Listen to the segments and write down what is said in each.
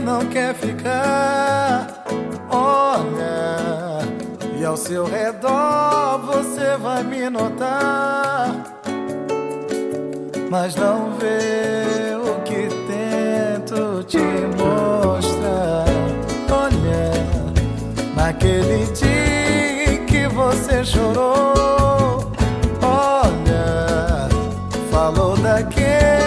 não quer ficar. Olha, e ao seu redor você vai me notar, mas não vê o que tento te mostrar. Olha, naquele dia em que você chorou. Olha, falou daquele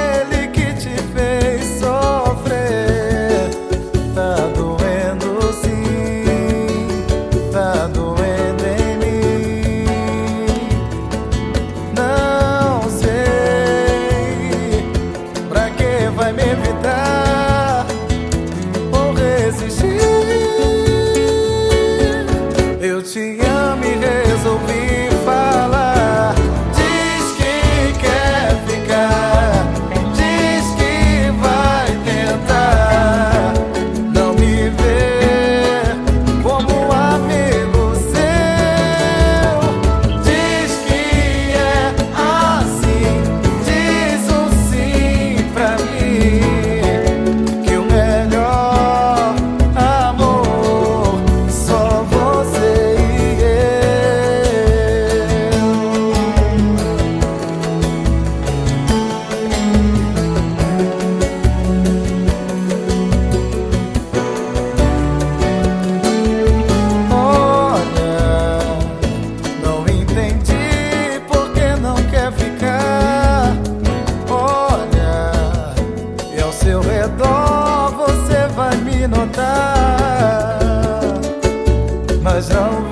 was over.